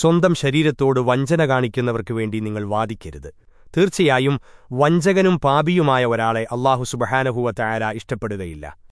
സ്വന്തം ശരീരത്തോട് വഞ്ചന കാണിക്കുന്നവർക്കു വേണ്ടി നിങ്ങൾ വാദിക്കരുത്. തീർച്ചയായും വഞ്ചകനും പാപിയുമായ ഒരാളെ അള്ളാഹു സുബഹാനഹുവ തയാര ഇഷ്ടപ്പെടുകയില്ല.